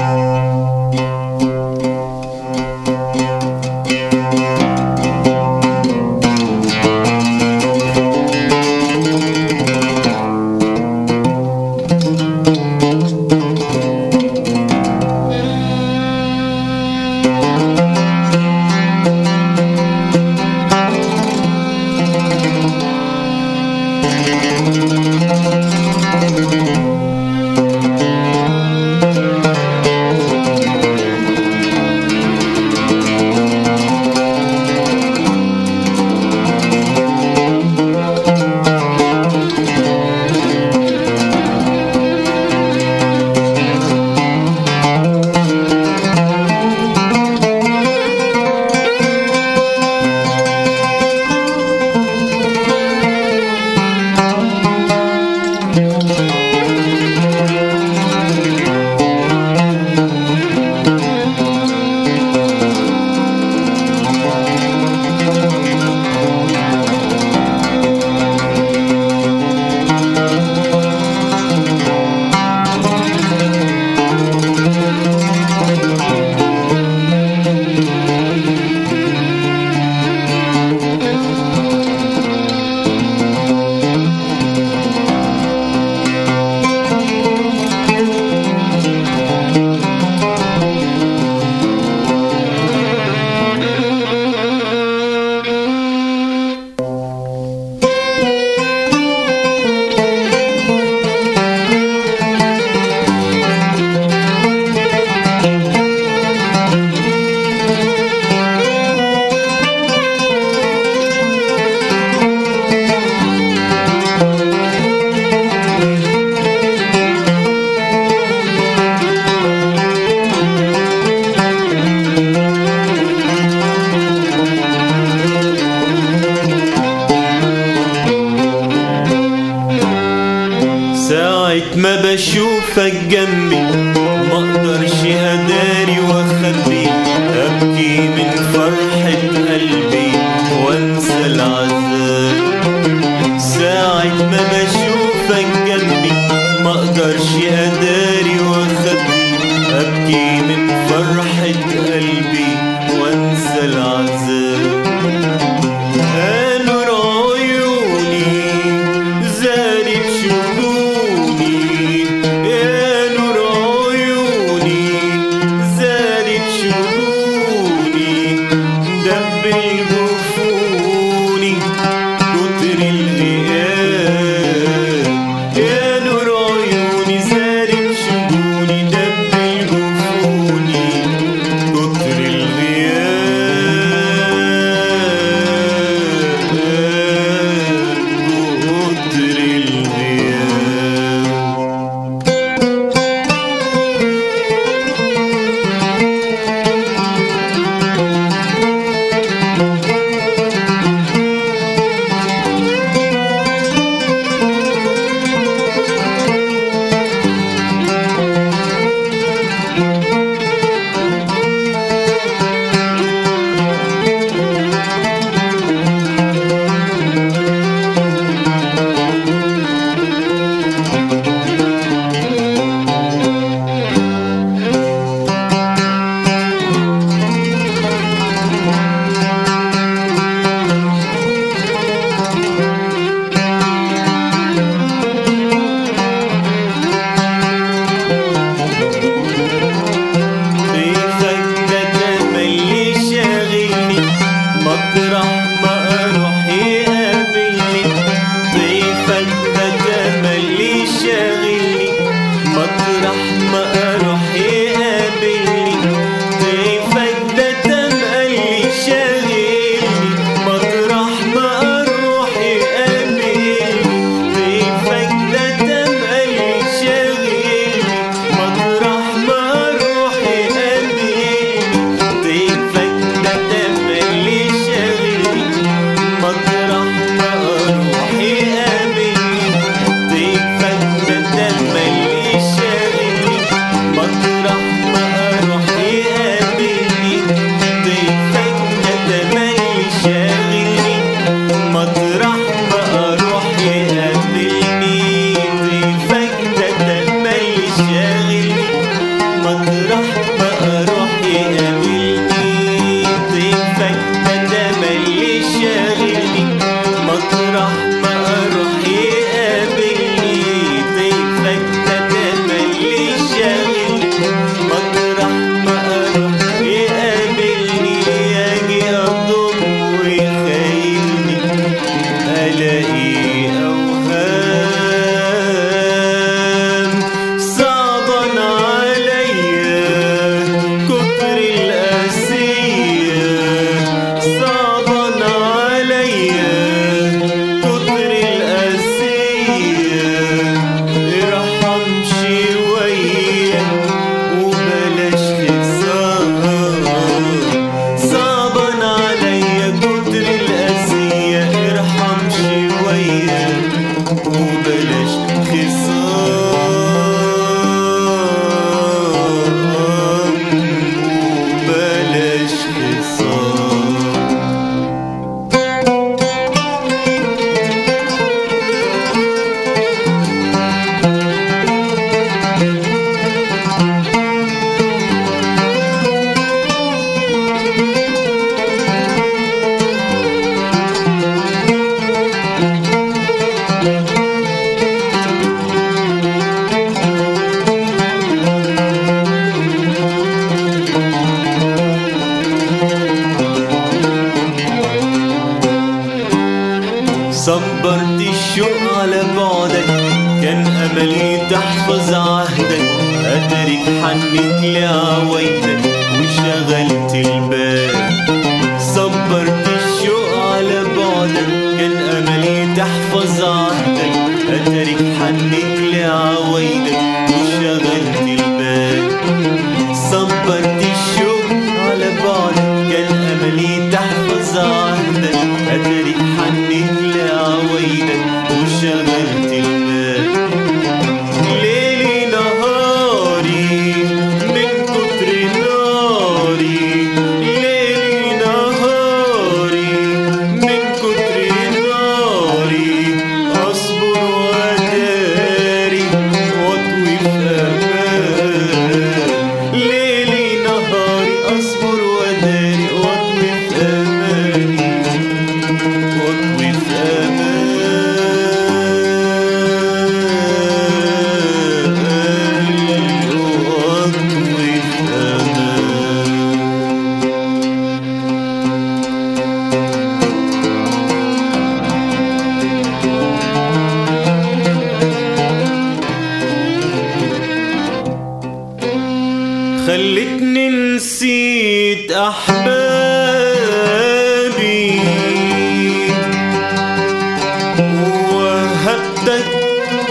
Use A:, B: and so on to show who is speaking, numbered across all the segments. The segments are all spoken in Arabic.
A: ساعة ما بشوفك جنبي. ما أقدرش أداري وأخبي. أبكي من فرحة قلبي وأنسى العذاب. ساعة ما بشوفك جنبي ما أقدرش أداري وأخبي. أبكي من فرحة قلبي وأنسى العذاب. that I'm املي تحفظ عهدك اترك حنك لاويلك وشغلت البال.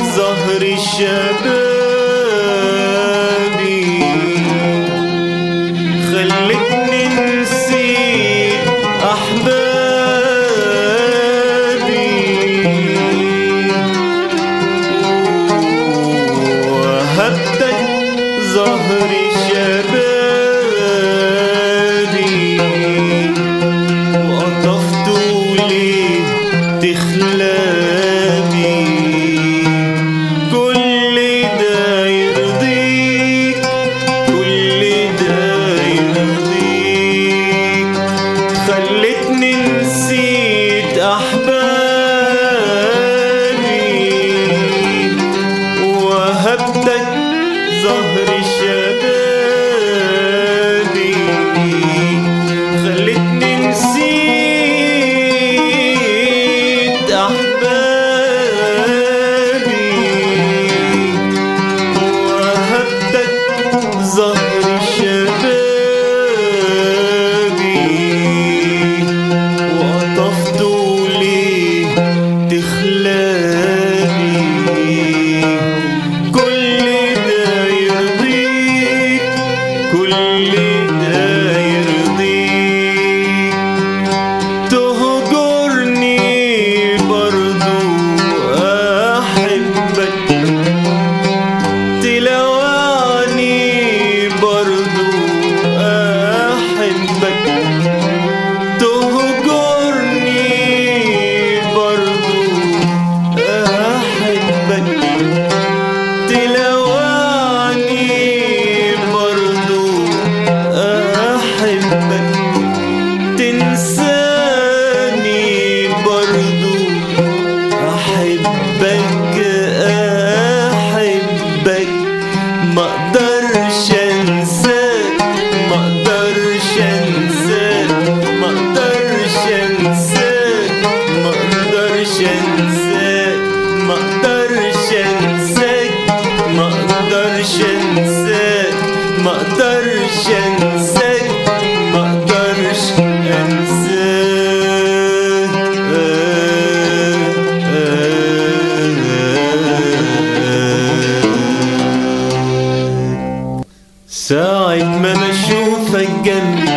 A: zahri şebe but didn't end.